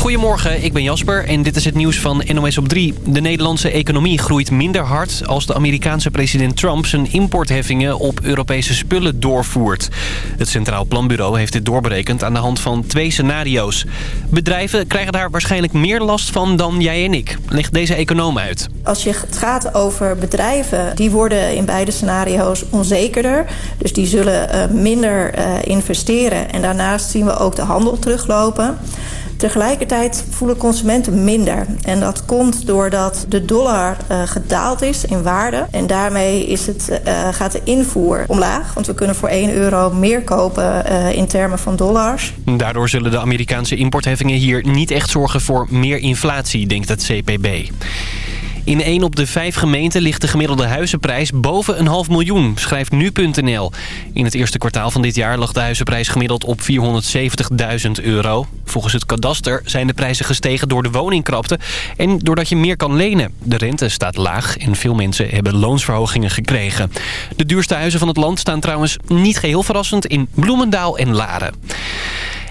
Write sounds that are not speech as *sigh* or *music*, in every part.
Goedemorgen, ik ben Jasper en dit is het nieuws van NOS op 3. De Nederlandse economie groeit minder hard als de Amerikaanse president Trump zijn importheffingen op Europese spullen doorvoert. Het Centraal Planbureau heeft dit doorberekend aan de hand van twee scenario's. Bedrijven krijgen daar waarschijnlijk meer last van dan jij en ik, legt deze econoom uit. Als je het gaat over bedrijven, die worden in beide scenario's onzekerder. Dus die zullen uh, minder uh, investeren en daarnaast zien we ook de handel teruglopen. Tegelijkertijd voelen consumenten minder. En dat komt doordat de dollar uh, gedaald is in waarde. En daarmee is het, uh, gaat de invoer omlaag. Want we kunnen voor 1 euro meer kopen uh, in termen van dollars. Daardoor zullen de Amerikaanse importheffingen hier niet echt zorgen voor meer inflatie, denkt het CPB. In één op de vijf gemeenten ligt de gemiddelde huizenprijs boven een half miljoen, schrijft nu.nl. In het eerste kwartaal van dit jaar lag de huizenprijs gemiddeld op 470.000 euro. Volgens het kadaster zijn de prijzen gestegen door de woningkrapte en doordat je meer kan lenen. De rente staat laag en veel mensen hebben loonsverhogingen gekregen. De duurste huizen van het land staan trouwens niet geheel verrassend in Bloemendaal en Laren.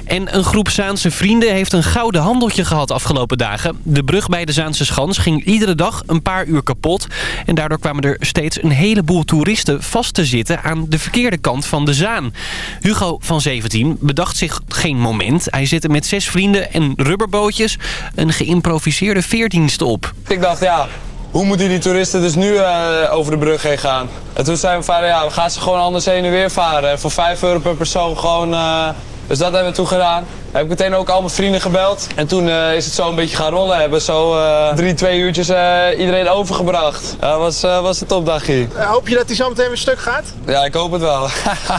En een groep Zaanse vrienden heeft een gouden handeltje gehad afgelopen dagen. De brug bij de Zaanse Schans ging iedere dag een paar uur kapot. En daardoor kwamen er steeds een heleboel toeristen vast te zitten aan de verkeerde kant van de Zaan. Hugo van 17 bedacht zich geen moment. Hij zette met zes vrienden en rubberbootjes een geïmproviseerde veerdienst op. Ik dacht, ja, hoe moeten die toeristen dus nu uh, over de brug heen gaan? En toen zei mijn vader, ja, we gaan ze gewoon anders heen en weer varen. En voor 5 euro per persoon gewoon... Uh, dus dat hebben we toen gedaan. Heb ik meteen ook al mijn vrienden gebeld. En toen uh, is het zo een beetje gaan rollen. Hebben zo uh, drie, twee uurtjes uh, iedereen overgebracht. Dat was, was een topdagje. hoop je dat hij zo meteen weer stuk gaat? Ja, ik hoop het wel.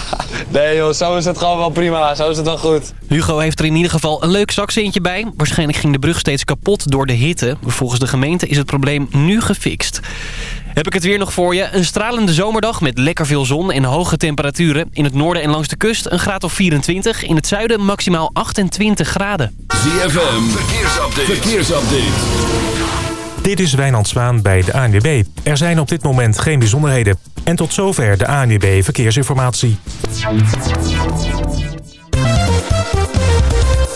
*laughs* nee joh, zo is het gewoon wel prima. Zo is het wel goed. Hugo heeft er in ieder geval een leuk zakcentje bij. Waarschijnlijk ging de brug steeds kapot door de hitte. Volgens de gemeente is het probleem nu gefixt. Heb ik het weer nog voor je. Een stralende zomerdag met lekker veel zon en hoge temperaturen. In het noorden en langs de kust een graad of 24. In het zuiden maximaal 28 graden. ZFM, verkeersupdate. verkeersupdate. Dit is Wijnand Zwaan bij de ANWB. Er zijn op dit moment geen bijzonderheden. En tot zover de ANWB Verkeersinformatie.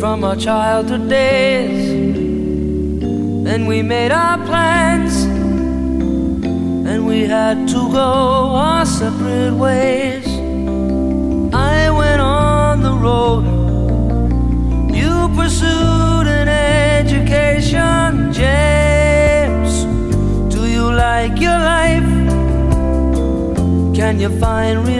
From our childhood days. And we made our plans, and we had to go our separate ways. I went on the road, you pursued an education. James, do you like your life? Can you find release?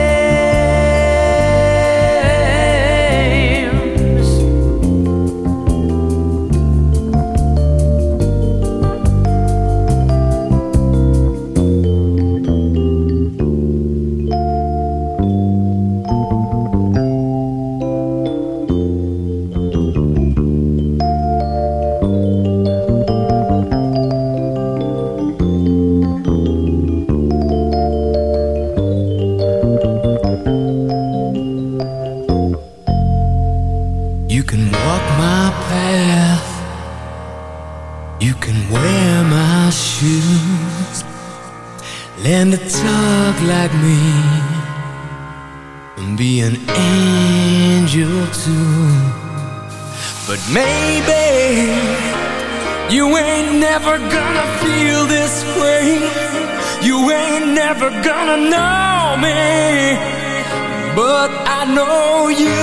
never gonna feel this way. You ain't never gonna know me But I know you.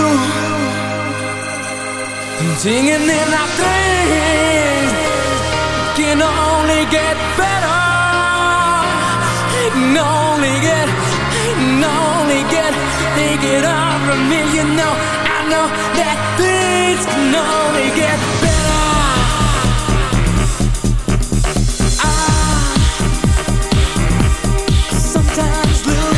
Singing in our dreams Can only get better. Can only get Can only get take it all from me You know, I know that things can only get better.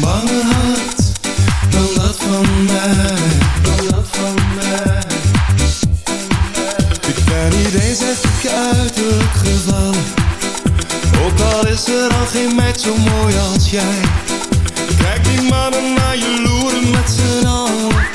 Bange hart, dan dat van mij. Ik ben niet eens even kuitelijk gevallen. Ook al is er al geen meid zo mooi als jij. Kijk die mannen naar je loeren met z'n allen.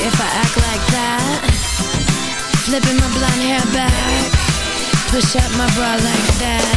if I act like that. Flipping my blonde hair back. Push up my bra like that.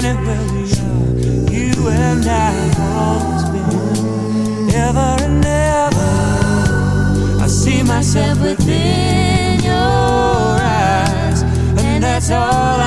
standing where we are, you and I have always been. Ever and ever, I see myself within your eyes, and that's all.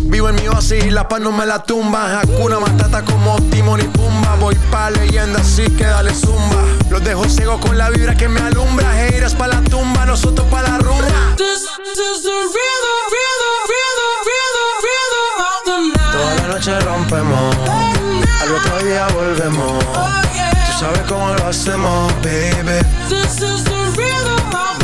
Vivo en mi oasis y la paz no me la tumba. Hakuna Matata como Timon y Pumba. Voy pa' leyenda así que dale zumba. Los dejo ciego con la vibra que me alumbra. Heiras pa' la tumba, nosotros pa' la rumba. This is the rhythm, rhythm, rhythm, rhythm, rhythm of the night. Toda la noche rompemos. Al otro día volvemos. Tú sabes cómo lo hacemos, baby. This is the rhythm.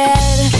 my